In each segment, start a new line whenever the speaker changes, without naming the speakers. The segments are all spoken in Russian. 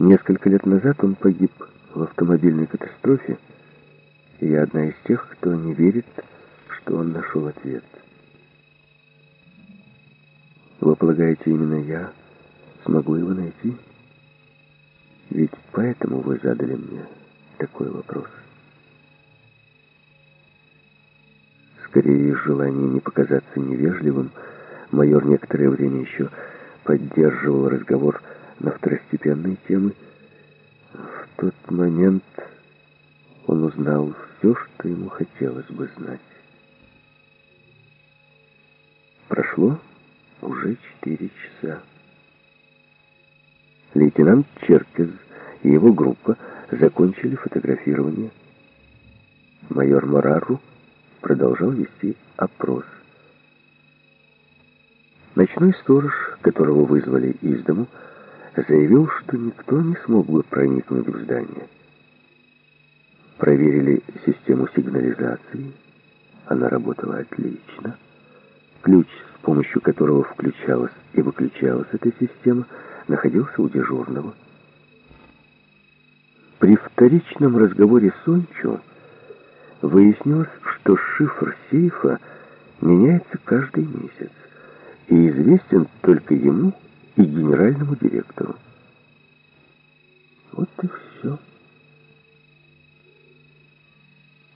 Несколько лет назад он погиб в автомобильной катастрофе, и я одна из тех, кто не верит, что он нашел ответ. Вы полагаете, именно я смогу его найти? Ведь поэтому вы задали мне такой вопрос. Скорее из желания не показаться невежливым, майор некоторое время еще поддерживал разговор на второстепенные темы. В тот момент он узнал все, что ему хотелось бы знать. Прошло уже четыре часа. Лейтенант Черкез и его группа закончили фотографирование. Майор Морару продолжал вести опрос. Ночной сторож, которого вызвали из дому, заявил, что никто не смог бы проникнуть в здание. Проверили систему сигнализации. Она работала отлично. Ключ, с помощью которого включалась и выключалась эта система, находился у дежурного. При вторичном разговоре с Ончо выяснилось, что шифр сейфа меняется каждый месяц и известен только ему и генеральному директору. Вот и все.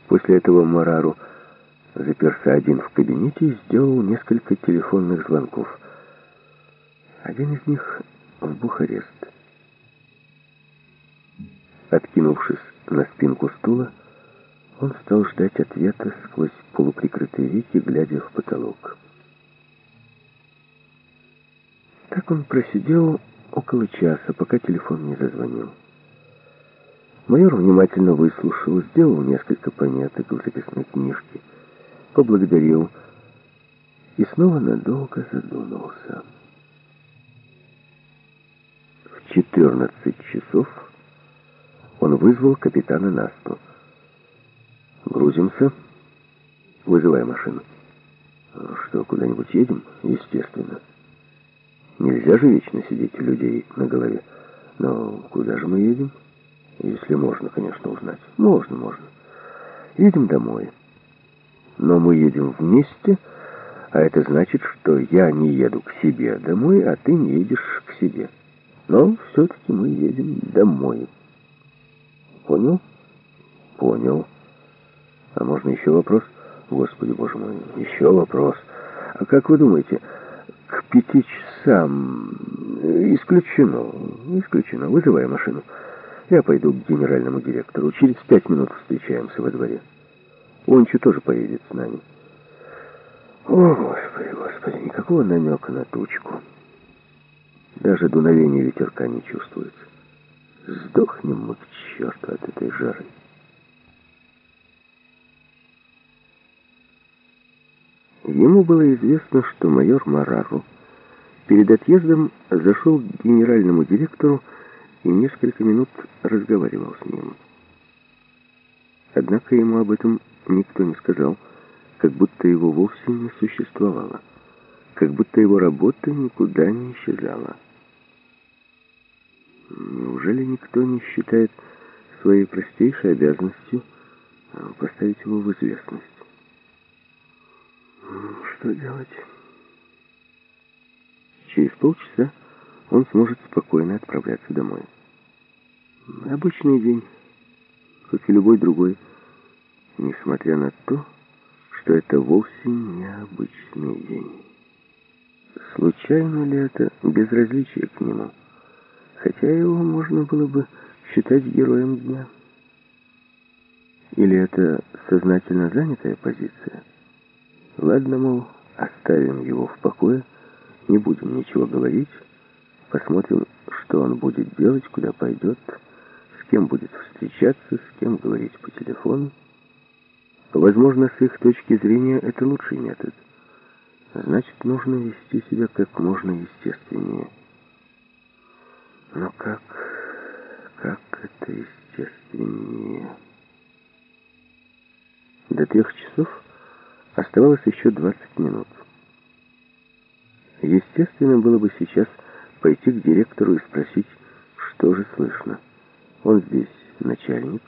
После этого Марару заперся один в кабинете и сделал несколько телефонных звонков. Один из них в Бухарест. Откинувшись на спинку стула, он стал ждать ответа сквозь полуприкрытые веки, глядя в потолок. Так он просидел около часа, пока телефон не зазвонил. Майор внимательно выслушал, сделал несколько пометок в записной книжке, поблагодарил и снова надолго задумался. В 14 часов он вызвал капитана Насту. «Грузимся. Вызывай машину». «Что, куда-нибудь едем?» «Естественно». Нельзя же вечно сидеть у людей на голове. Но куда же мы едем? Если можно, конечно, узнать. Можно, можно. Едем домой. Но мы едем вместе, а это значит, что я не еду к себе домой, а ты не едешь к себе. Но все-таки мы едем домой. Понял? Понял. А можно еще вопрос? Господи, боже мой, еще вопрос. А как вы думаете, к пяти часам. Исключено. Исключено. Вызывай машину. Я пойду к генеральному директору. Через пять минут встречаемся во дворе. Ончу тоже поедет с нами. О, Господи, Господи, никакого намека на тучку. Даже дуновения ветерка не чувствуется. Сдохнем мы к черту от этой жары. Ему было известно, что майор Марару перед отъездом зашел к генеральному директору и несколько минут разговаривал с ним. Однако ему об этом никто не сказал, как будто его вовсе не существовало, как будто его работа никуда не исчезала. Неужели никто не считает своей простейшей обязанностью поставить его в известность? Что делать? Через полчаса он сможет спокойно отправляться домой. Обычный день, как и любой другой, несмотря на то, что это вовсе не обычный день. Случайно ли это безразличие к нему? Хотя его можно было бы считать героем дня. Или это сознательно занятая позиция? Ладно, мол, оставим его в покое, не будем ничего говорить, посмотрим, что он будет делать, куда пойдет, с кем будет встречаться, с кем говорить по телефону. Возможно, с их точки зрения это лучший метод. Значит, нужно вести себя как можно естественнее. Но как, как это естественнее? До трех часов Оставалось еще 20 минут. Естественно было бы сейчас пойти к директору и спросить, что тоже слышно. Он здесь начальник,